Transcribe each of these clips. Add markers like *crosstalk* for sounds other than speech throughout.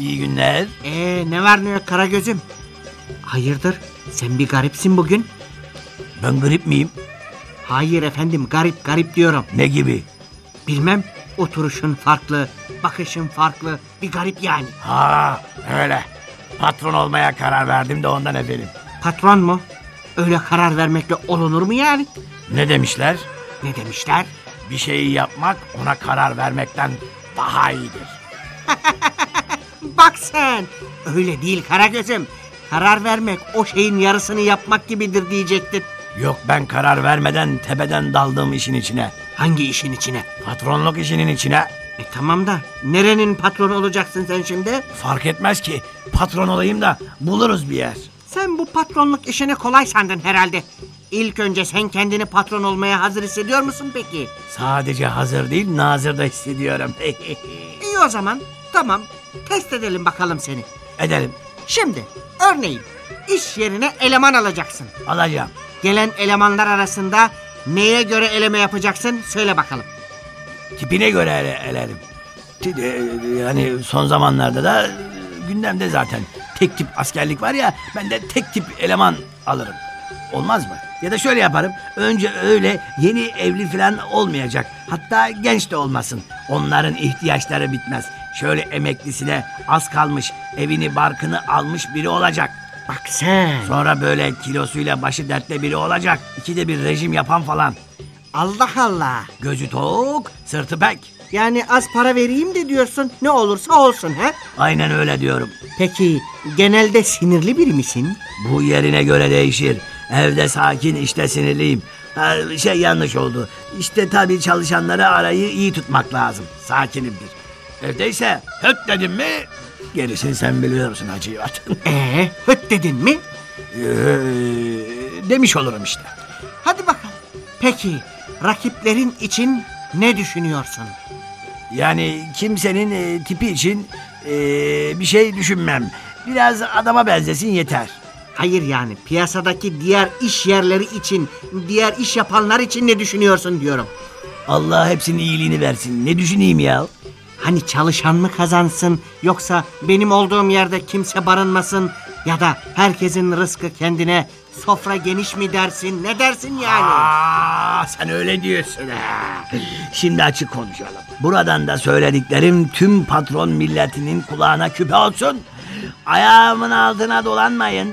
İyi günler. Ee ne var ne yok Karagöz'üm? Hayırdır? Sen bir garipsin bugün. Ben grip miyim? Hayır efendim garip garip diyorum. Ne gibi? Bilmem oturuşun farklı, bakışın farklı. Bir garip yani. Ha öyle. Patron olmaya karar verdim de ondan efendim. Patron mu? Öyle karar vermekle olunur mu yani? Ne demişler? Ne demişler? Bir şeyi yapmak ona karar vermekten daha iyidir. *laughs* Sen. Öyle değil Karagöz'üm. Karar vermek o şeyin yarısını yapmak gibidir diyecektin. Yok ben karar vermeden tepeden daldım işin içine. Hangi işin içine? Patronluk işinin içine. E tamam da nerenin patronu olacaksın sen şimdi? Fark etmez ki patron olayım da buluruz bir yer. Sen bu patronluk işini kolay sandın herhalde. İlk önce sen kendini patron olmaya hazır hissediyor musun peki? Sadece hazır değil nazır da hissediyorum. *laughs* İyi o zaman. Tamam. Test edelim bakalım seni. Edelim. Şimdi örneğin iş yerine eleman alacaksın. Alacağım. Gelen elemanlar arasında neye göre eleme yapacaksın söyle bakalım. Tipine göre ele, elerim. Ti- e, Yani son zamanlarda da e, gündemde zaten. Tek tip askerlik var ya ben de tek tip eleman alırım. Olmaz mı? Ya da şöyle yaparım. Önce öyle yeni evli falan olmayacak. Hatta genç de olmasın. Onların ihtiyaçları bitmez. Şöyle emeklisine az kalmış evini barkını almış biri olacak. Bak sen. Sonra böyle kilosuyla başı dertte biri olacak. İkide bir rejim yapan falan. Allah Allah. Gözü tok, sırtı pek. Yani az para vereyim de diyorsun ne olursa olsun ha? Aynen öyle diyorum. Peki genelde sinirli biri misin? Bu yerine göre değişir. Evde sakin, işte sinirliyim. Ha, şey yanlış oldu. İşte tabii çalışanları arayı iyi tutmak lazım. Sakinimdir. Evdeyse höt dedim mi gerisini sen biliyorsun Hacı Yivat. *laughs* Ee, höt dedin mi? Ee, Demiş olurum işte. Hadi bakalım. Peki rakiplerin için ne düşünüyorsun? Yani kimsenin e, tipi için e, bir şey düşünmem. Biraz adama benzesin yeter. Hayır yani piyasadaki diğer iş yerleri için, diğer iş yapanlar için ne düşünüyorsun diyorum. Allah hepsinin iyiliğini versin. Ne düşüneyim ya? Hani çalışan mı kazansın yoksa benim olduğum yerde kimse barınmasın ya da herkesin rızkı kendine sofra geniş mi dersin ne dersin yani? Aa, sen öyle diyorsun ha. Şimdi açık konuşalım. Buradan da söylediklerim tüm patron milletinin kulağına küpe olsun. Ayağımın altına dolanmayın.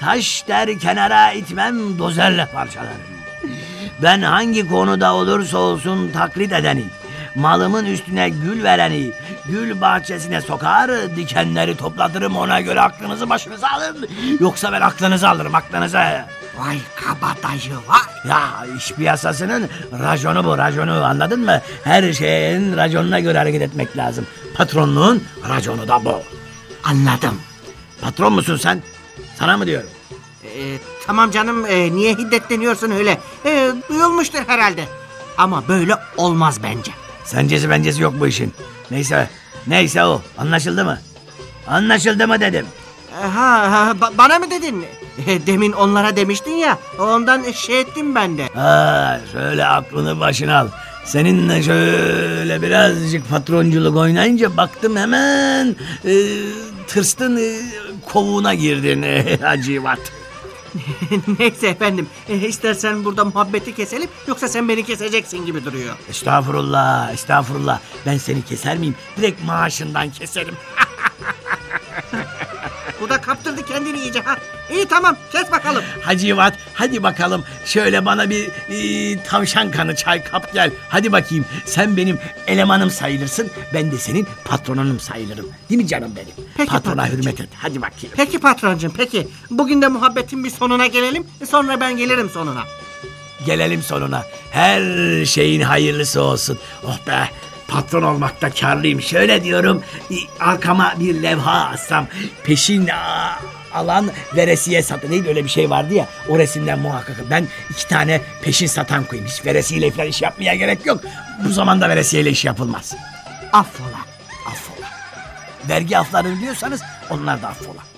Taş der kenara itmem dozerle parçalarım. Ben hangi konuda olursa olsun taklit edeni, malımın üstüne gül vereni, gül bahçesine sokar, dikenleri toplatırım ona göre aklınızı başınıza alın. Yoksa ben aklınızı alırım aklınızı. Vay kabadayı vay. Ya iş piyasasının raconu bu raconu anladın mı? Her şeyin raconuna göre hareket etmek lazım. Patronluğun raconu da bu. Anladım. Patron musun sen? Sana mı diyorum? Ee, tamam canım ee, niye hiddetleniyorsun öyle? Ee, duyulmuştur herhalde. Ama böyle olmaz bence. Sencesi bencesi yok bu işin. Neyse neyse o anlaşıldı mı? Anlaşıldı mı dedim. Ha, ha ba- bana mı dedin? Ee, Demin onlara demiştin ya ondan şey ettim ben de. Ha, şöyle aklını başına al. Seninle şöyle birazcık patronculuk oynayınca baktım hemen e, tırstın e, kovuğuna girdin e, *laughs* Hacivat. *laughs* Neyse efendim ee, istersen burada muhabbeti keselim yoksa sen beni keseceksin gibi duruyor. Estağfurullah, estağfurullah. Ben seni keser miyim? Direkt maaşından keserim. Bu da kaptırdı kendini iyice ha. İyi tamam kes bakalım. Hacivat hadi bakalım şöyle bana bir e, tavşan kanı çay kap gel. Hadi bakayım sen benim elemanım sayılırsın ben de senin patronunum sayılırım. Değil mi canım benim? Peki, Patrona patroncum. hürmet et hadi bakayım. Peki patroncum peki. Bugün de muhabbetin bir sonuna gelelim. Sonra ben gelirim sonuna. Gelelim sonuna. Her şeyin hayırlısı olsun. Oh be patron olmakta karlıyım. Şöyle diyorum arkama bir levha assam peşin alan veresiye satın. Neydi öyle bir şey vardı ya o resimden muhakkak. Ben iki tane peşin satan koyayım. Hiç veresiyle falan iş yapmaya gerek yok. Bu zamanda veresiyeyle iş yapılmaz. Affola. Affola. Vergi aflarını diyorsanız onlar da affola.